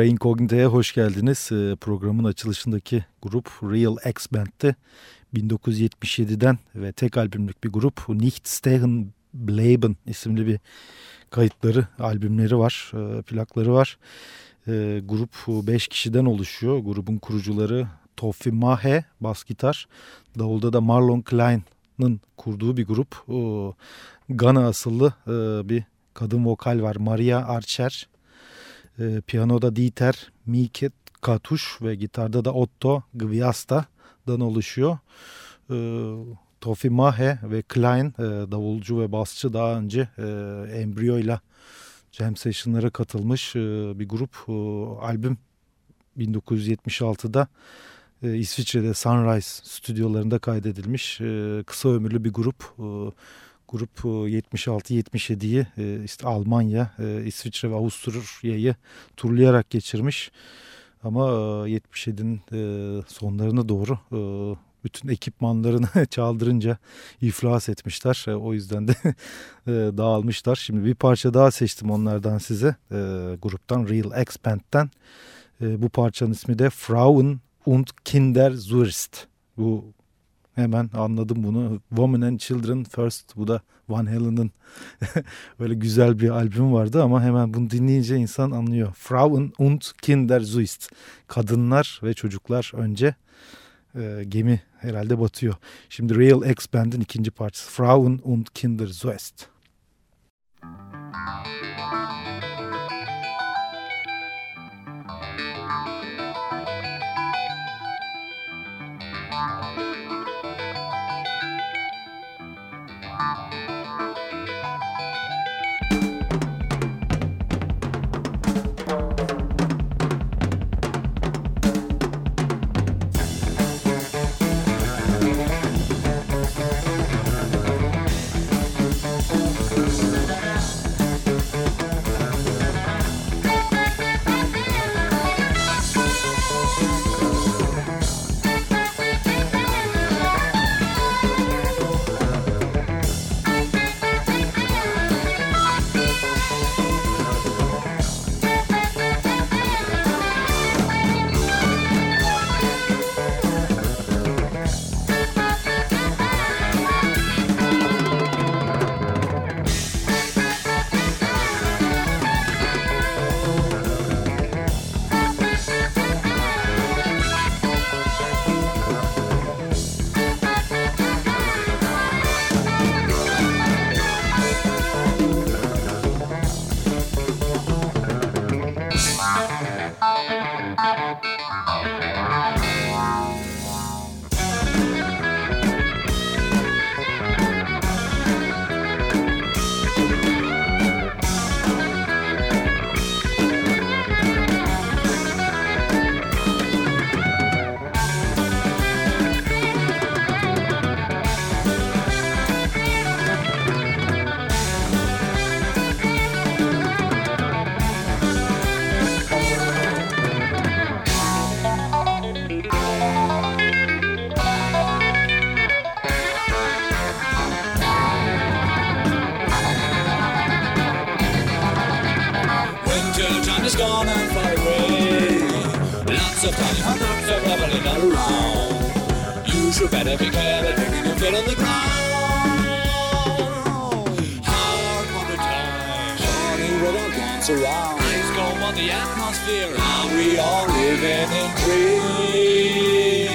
Terra Incognita'ya hoş geldiniz. Ee, programın açılışındaki grup Real X Band'ti. 1977'den ve tek albümlük bir grup Nicht Stehen Bleiben isimli bir kayıtları, albümleri var, e, plakları var. E, grup 5 kişiden oluşuyor. Grubun kurucuları Toffi Mahe, bas gitar. Davulda da Marlon Klein'ın kurduğu bir grup. Gana asıllı e, bir kadın vokal var. Maria Archer. E, piyanoda Dieter Miket Katuş ve gitarda da Otto Gviasta'dan oluşuyor. E, Tofi Mahe ve Klein e, davulcu ve basçı daha önce e, Embryo ile jam session'lara katılmış e, bir grup. E, albüm 1976'da e, İsviçre'de Sunrise stüdyolarında kaydedilmiş e, kısa ömürlü bir grup. E, grup 76-77'yi e, e, işte Almanya, e, İsviçre ve Avusturya'yı turlayarak geçirmiş. Ama 77'nin sonlarına doğru bütün ekipmanlarını çaldırınca iflas etmişler. O yüzden de dağılmışlar. Şimdi bir parça daha seçtim onlardan size. Gruptan Real X Band'den. Bu parçanın ismi de Frauen und Kinder Zurist. Bu Hemen anladım bunu. Women and Children First. Bu da Van Halen'ın öyle güzel bir albüm vardı ama hemen bunu dinleyince insan anlıyor. Frauen und Kinder zuist. Kadınlar ve çocuklar önce e, gemi herhalde batıyor. Şimdi Real X Band'in ikinci parçası. Frauen und Kinder zuist. Müzik time is gone and far away. Lots of tiny hot dogs are rumbling around. You should better be careful taking your feet on the ground. Hard on the time, turning rubber dance around. Eyes go on the atmosphere, and we are living in dreams.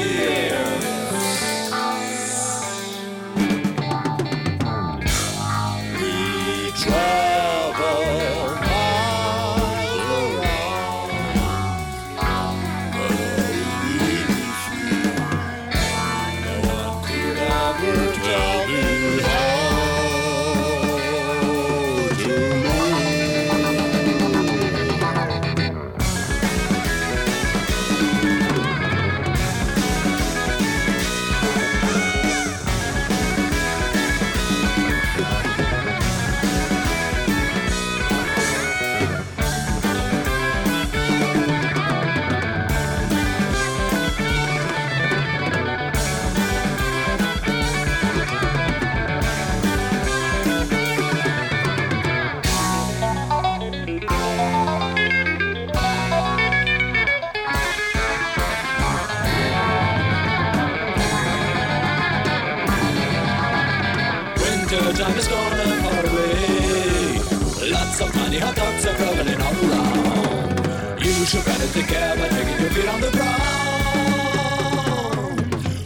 By taking your feet on the ground.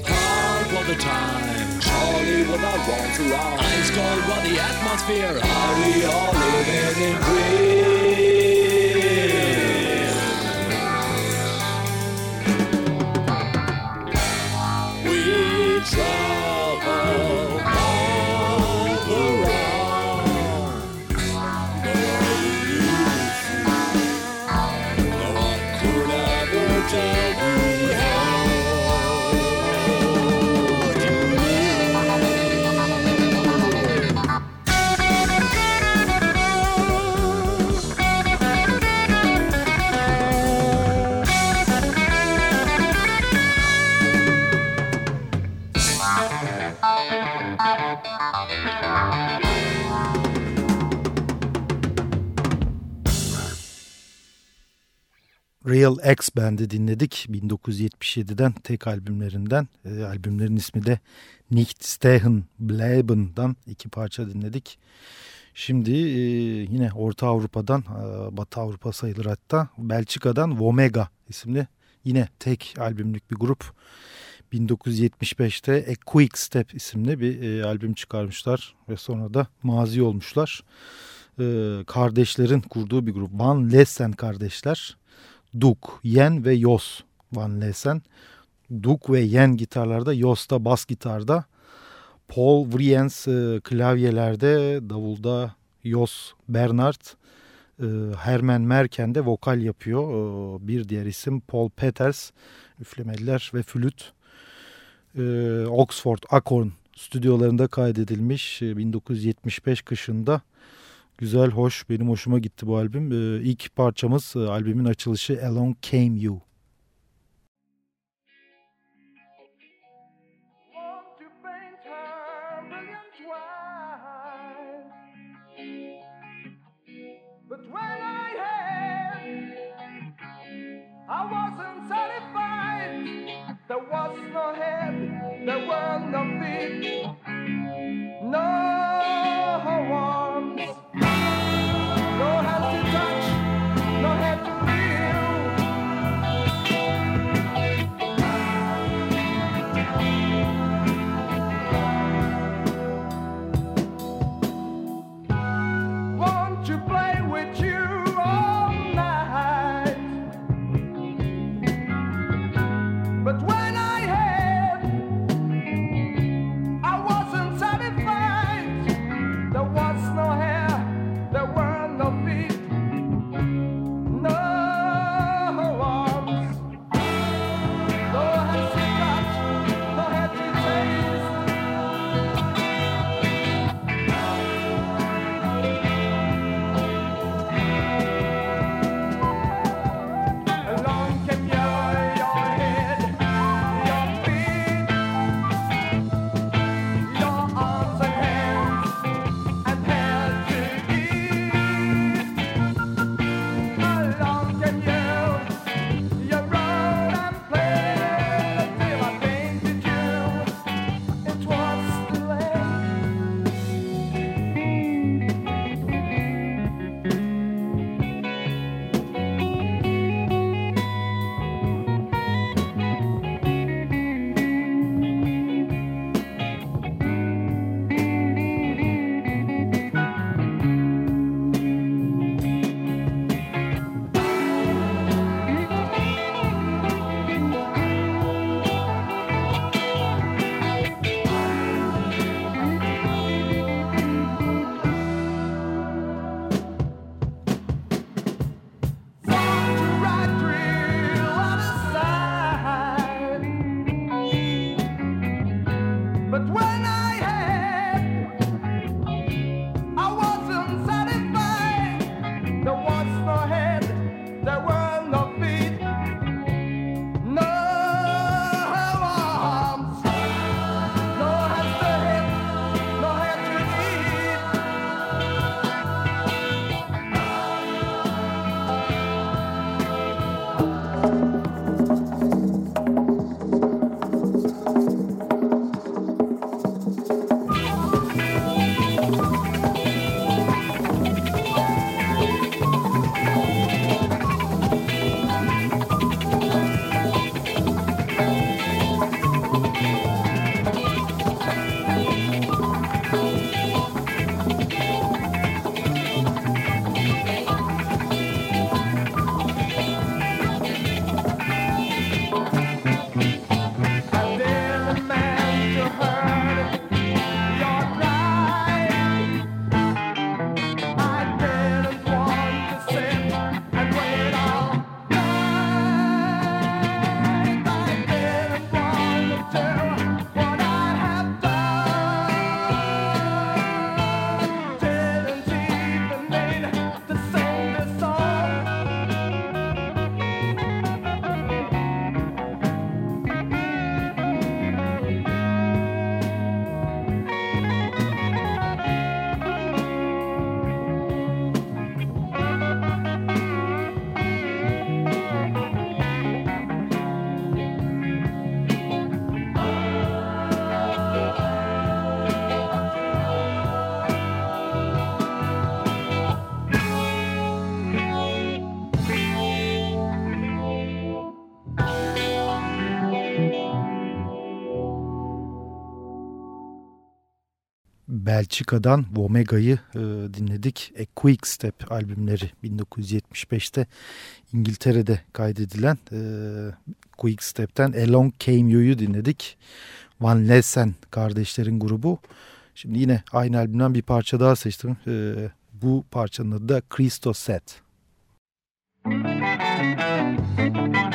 Hard all the time, Charlie without walls around. Ice cold on the atmosphere. Are we all living in dreams? Real X Band'i dinledik 1977'den tek albümlerinden. E, albümlerin ismi de Nicht Stehen Bleiben'dan iki parça dinledik. Şimdi e, yine Orta Avrupa'dan, e, Batı Avrupa sayılır hatta Belçika'dan Vomega isimli yine tek albümlük bir grup. 1975'te A Quick Step isimli bir e, albüm çıkarmışlar ve sonra da mazi olmuşlar. E, kardeşlerin kurduğu bir grup Van Lessen kardeşler. Duk, Yen ve Yos Van Lessen. Duk ve Yen gitarlarda, Yos da bas gitarda. Paul Vriens e, klavyelerde, davulda Jos Bernard. E, Herman Merken de vokal yapıyor. E, bir diğer isim Paul Peters, üflemeliler ve flüt. E, Oxford Acorn stüdyolarında kaydedilmiş e, 1975 kışında. Güzel, hoş. Benim hoşuma gitti bu albüm. Ee, ilk parçamız e, albümün açılışı Along Came You. There was no feet, no arms, Belçika'dan Omega'yı e, dinledik. A Quick Step albümleri 1975'te İngiltere'de kaydedilen e, Quick Step'ten Along Came You'yu dinledik. Van Lessen kardeşlerin grubu. Şimdi yine aynı albümden bir parça daha seçtim. E, bu parçanın adı da Christo Set. Crystal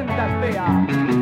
senda fea.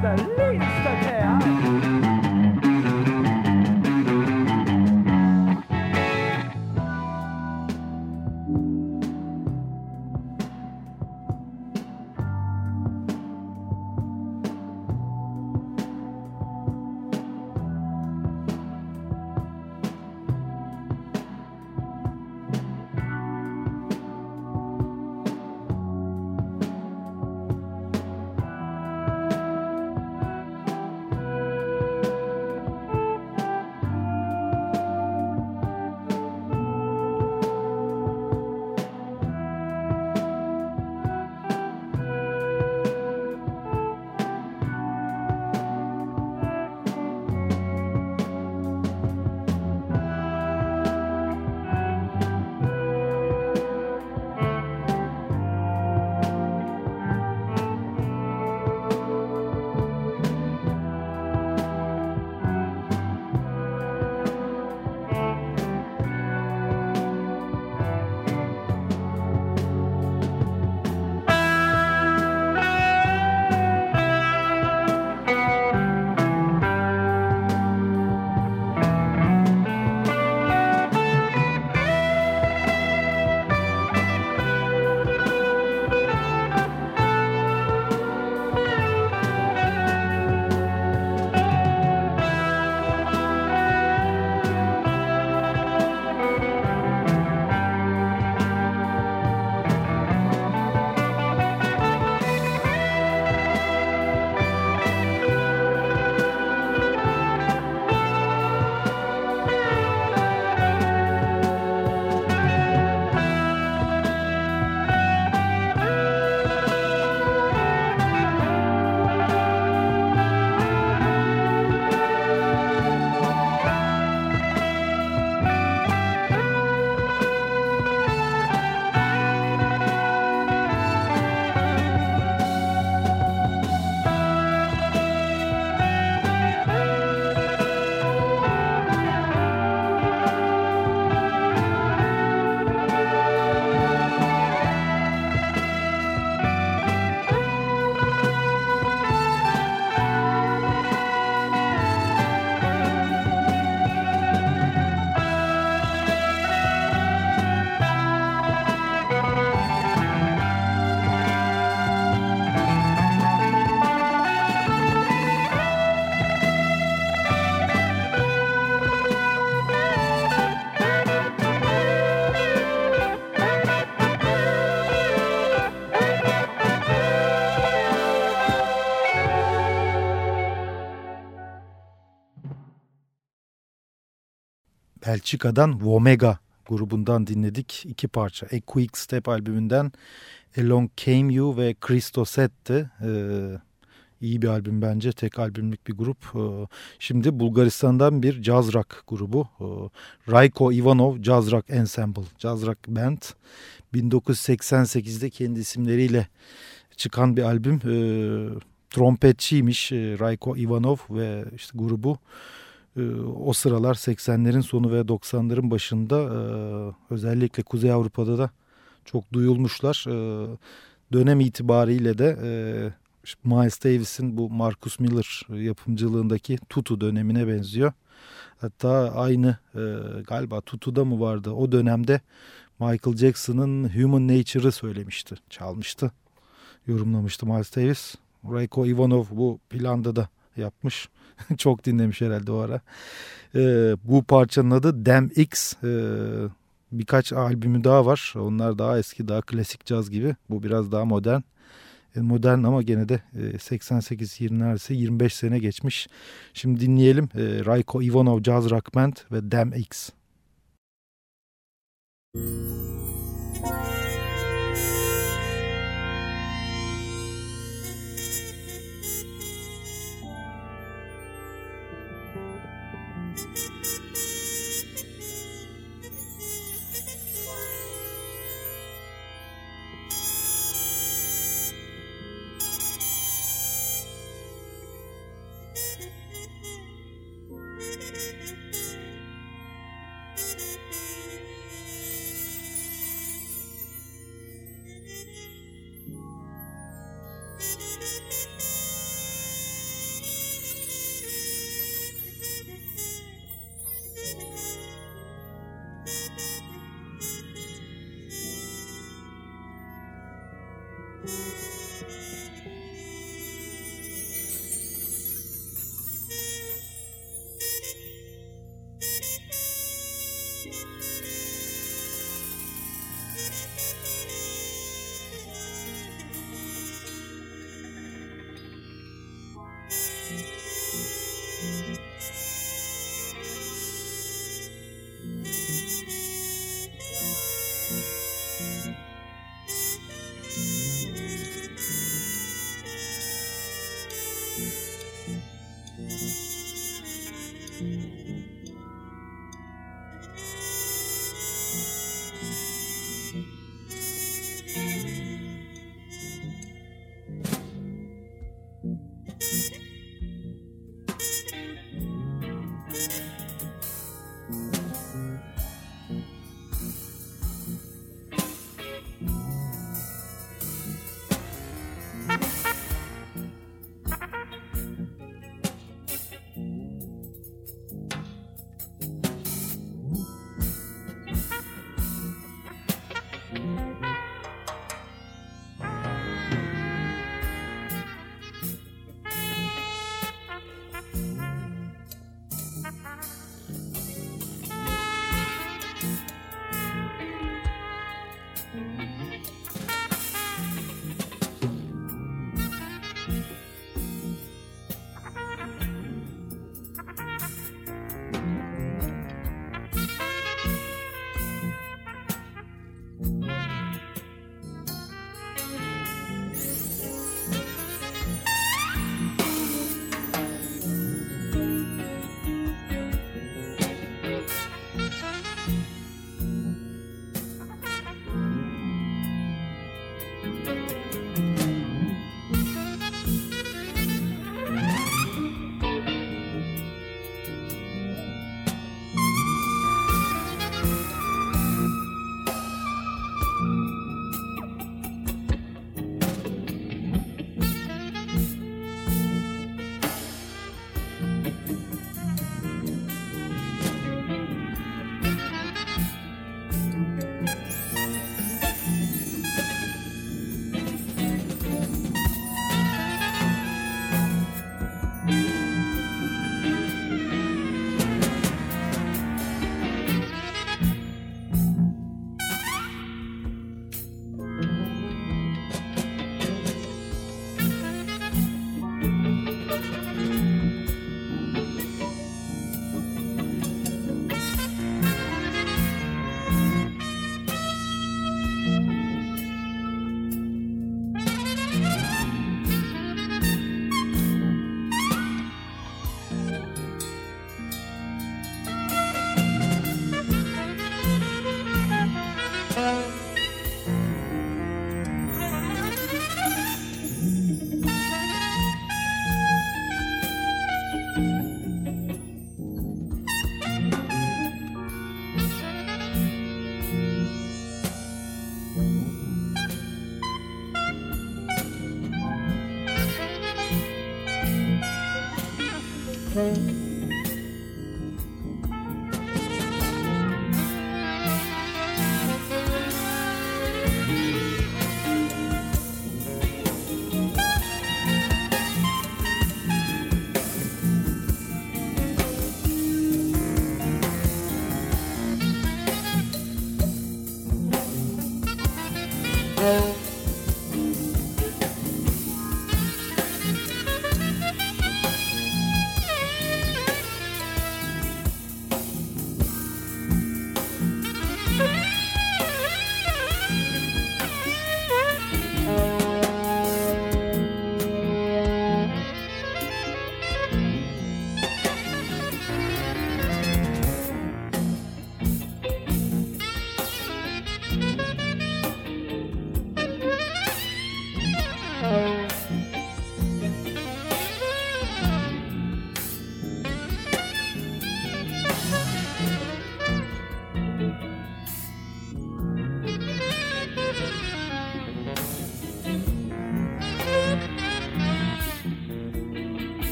the Belçika'dan Vomega grubundan dinledik. iki parça. A Quick Step albümünden Along Came You ve Christo Set'ti. Ee, iyi bir albüm bence. Tek albümlük bir grup. Ee, şimdi Bulgaristan'dan bir jazz rock grubu. Ee, Rayko Ivanov Jazz Rock Ensemble. Jazz Rock Band. 1988'de kendi isimleriyle çıkan bir albüm. Ee, trompetçiymiş e, Rayko Ivanov ve işte grubu. O sıralar 80'lerin sonu ve 90'ların başında özellikle Kuzey Avrupa'da da çok duyulmuşlar. dönem itibariyle de Miles Davis'in bu Marcus Miller yapımcılığındaki Tutu dönemine benziyor. Hatta aynı e, galiba Tutu'da mı vardı o dönemde Michael Jackson'ın Human Nature'ı söylemişti, çalmıştı, yorumlamıştı Miles Davis. Rayko Ivanov bu planda da yapmış. Çok dinlemiş herhalde o ara. E, bu parçanın adı Damn X. E, birkaç albümü daha var. Onlar daha eski, daha klasik caz gibi. Bu biraz daha modern. E, modern ama gene de 88 e, neredeyse 25 sene geçmiş. Şimdi dinleyelim e, Rayko Ivanov Jazz Rock Band ve Damn X. Müzik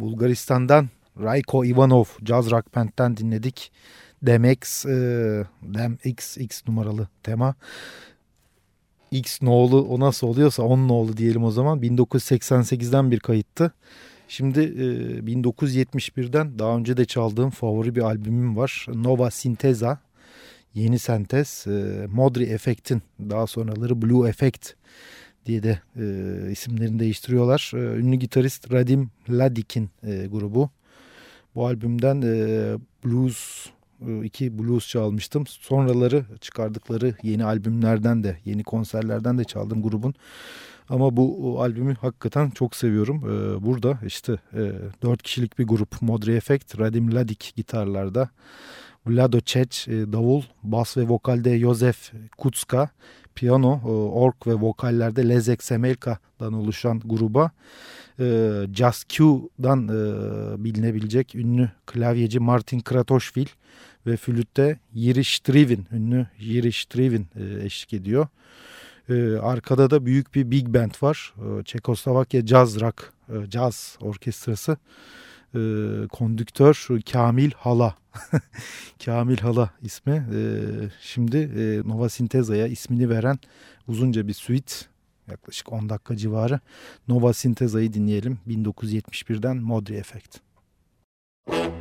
Bulgaristan'dan Rayko Ivanov Jazz Rock Band'den dinledik. DMX, e, DMX X numaralı tema. X nolu o nasıl oluyorsa 10 nolu diyelim o zaman. 1988'den bir kayıttı. Şimdi e, 1971'den daha önce de çaldığım favori bir albümüm var. Nova Sinteza. Yeni sentez. E, Modri Effect'in daha sonraları Blue Effect diye de e, isimlerini değiştiriyorlar. E, ünlü gitarist Radim Ladik'in e, grubu. Bu albümden e, blues e, iki blues çalmıştım. Sonraları çıkardıkları yeni albümlerden de yeni konserlerden de çaldım grubun. Ama bu albümü hakikaten çok seviyorum. E, burada işte e, dört kişilik bir grup Modri Effect, Radim Ladik gitarlarda. Vlado Çeç, davul, bas ve vokalde Josef Kutska, piyano, ork ve vokallerde Lezek Semelka'dan oluşan gruba e, Just Q'dan e, bilinebilecek ünlü klavyeci Martin Kratoşvil ve flütte Yiri Strivin, ünlü Yiri Strivin e, eşlik ediyor. E, arkada da büyük bir big band var. E, Çekoslovakya Jazz Rock, e, Jazz Orkestrası. E, kondüktör Kamil Hala. Kamil Hala ismi. E, şimdi e, Nova Sinteza'ya ismini veren uzunca bir suite yaklaşık 10 dakika civarı. Nova Sinteza'yı dinleyelim. 1971'den Modri Effect. Müzik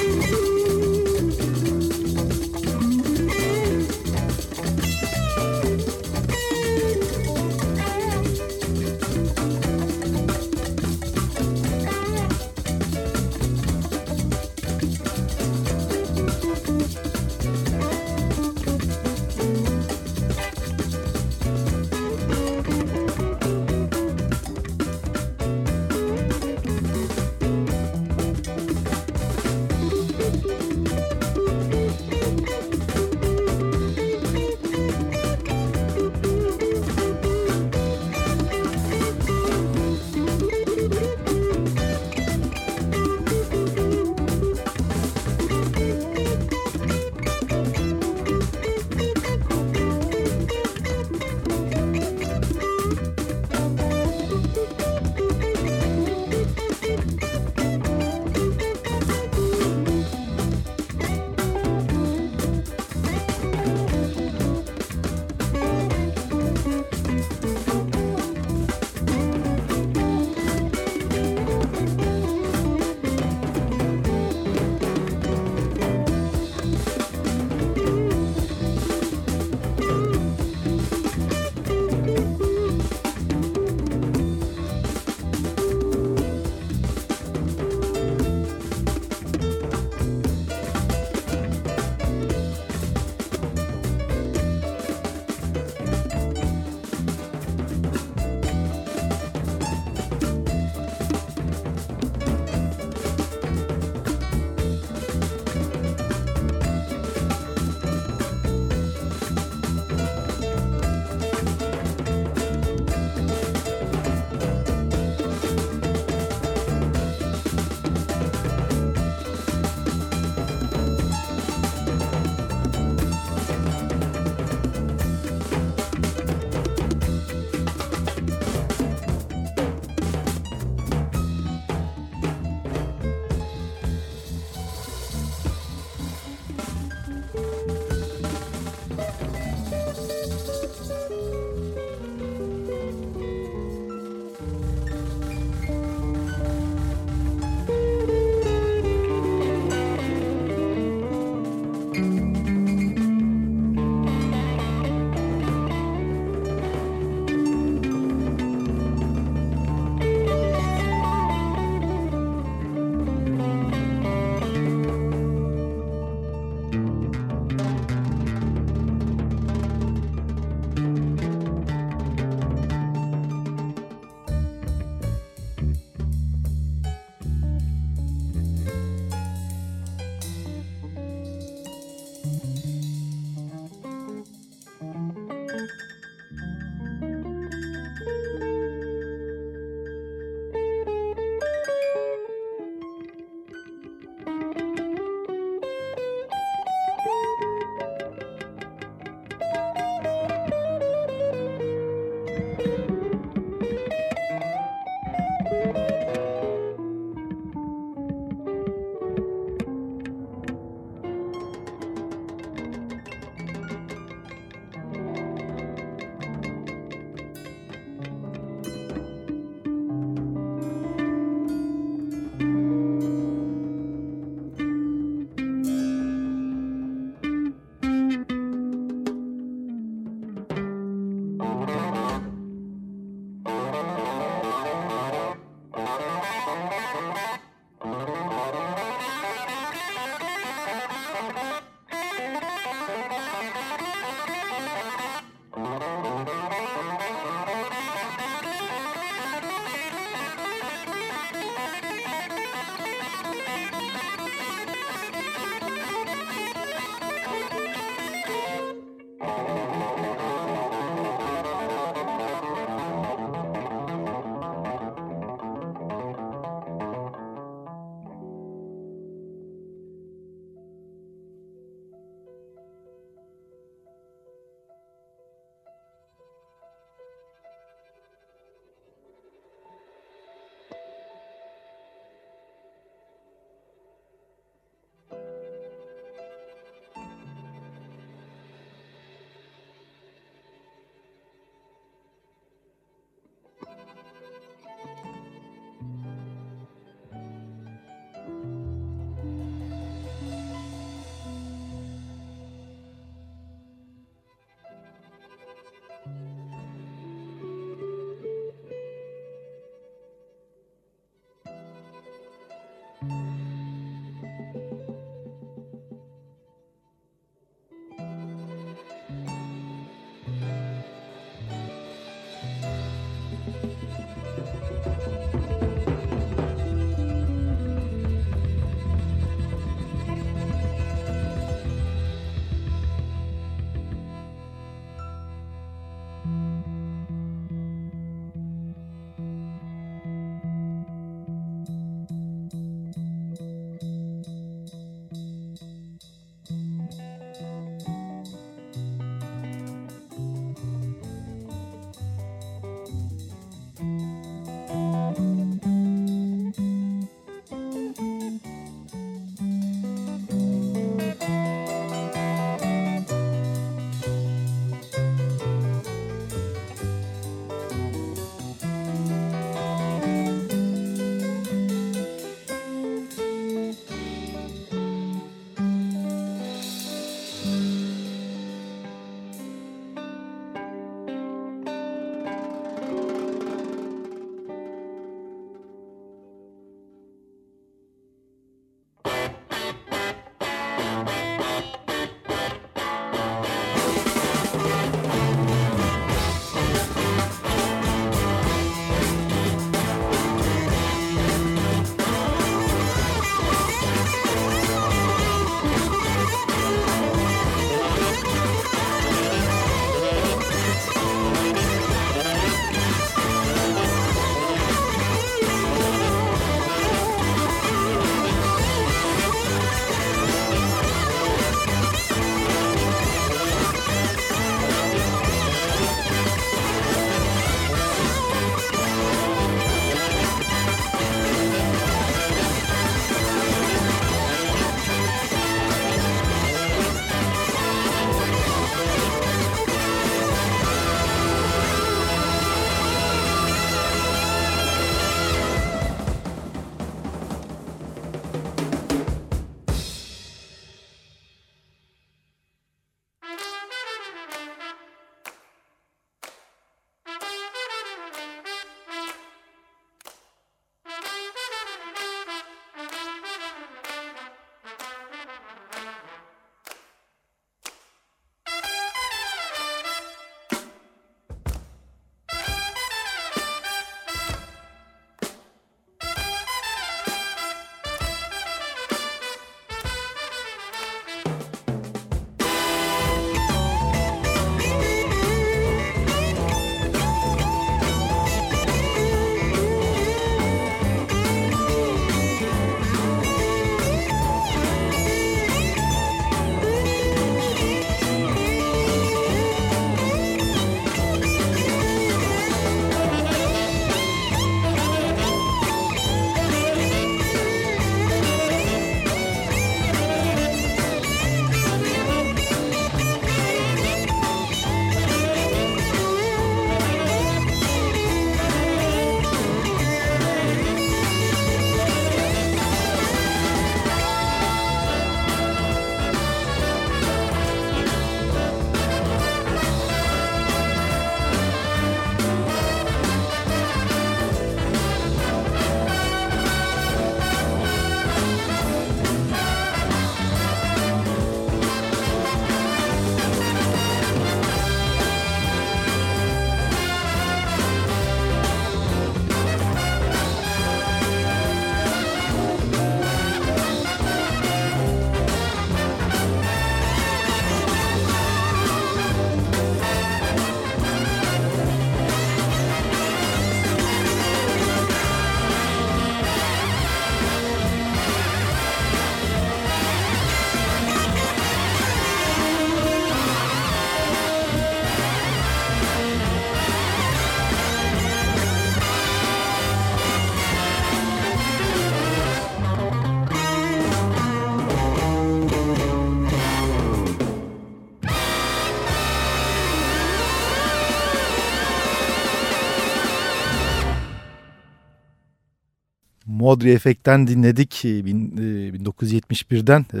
Modri Efekt'ten dinledik. Bin, e, 1971'den e,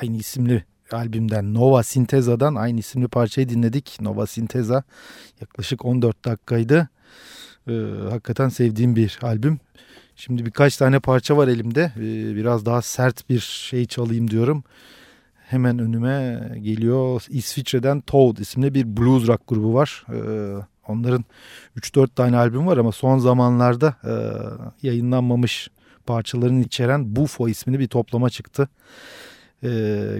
aynı isimli albümden Nova Sinteza'dan aynı isimli parçayı dinledik. Nova Sinteza yaklaşık 14 dakikaydı. E, hakikaten sevdiğim bir albüm. Şimdi birkaç tane parça var elimde. E, biraz daha sert bir şey çalayım diyorum. Hemen önüme geliyor İsviçre'den Toad isimli bir blues rock grubu var. E, onların 3-4 tane albüm var ama son zamanlarda e, yayınlanmamış parçalarını içeren Bufo ismini bir toplama çıktı. E,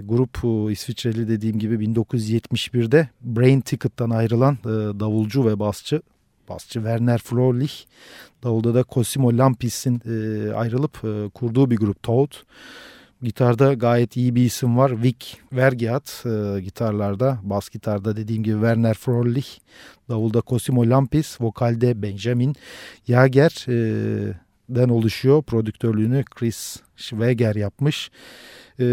grup e, İsviçreli dediğim gibi 1971'de Brain Ticket'tan ayrılan e, davulcu ve basçı basçı Werner Frohlich, davulda da Cosimo Lampis'in e, ayrılıp e, kurduğu bir grup Toad. Gitarda gayet iyi bir isim var. Vic Vergiat e, gitarlarda, bas gitarda dediğim gibi Werner Frohlich, davulda Cosimo Lampis, vokalde Benjamin Jager e, oluşuyor. Prodüktörlüğünü Chris Schweger yapmış. E,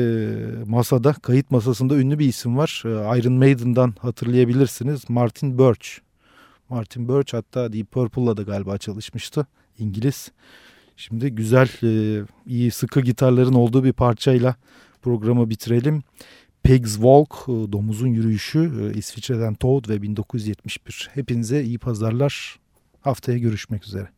masada, kayıt masasında ünlü bir isim var. E, Iron Maiden'dan hatırlayabilirsiniz. Martin Birch. Martin Birch hatta Deep Purple'la da galiba çalışmıştı. İngiliz. Şimdi güzel, e, iyi sıkı gitarların olduğu bir parçayla programı bitirelim. Pigs Walk, e, Domuzun Yürüyüşü, e, İsviçre'den Toad ve 1971. Hepinize iyi pazarlar. Haftaya görüşmek üzere.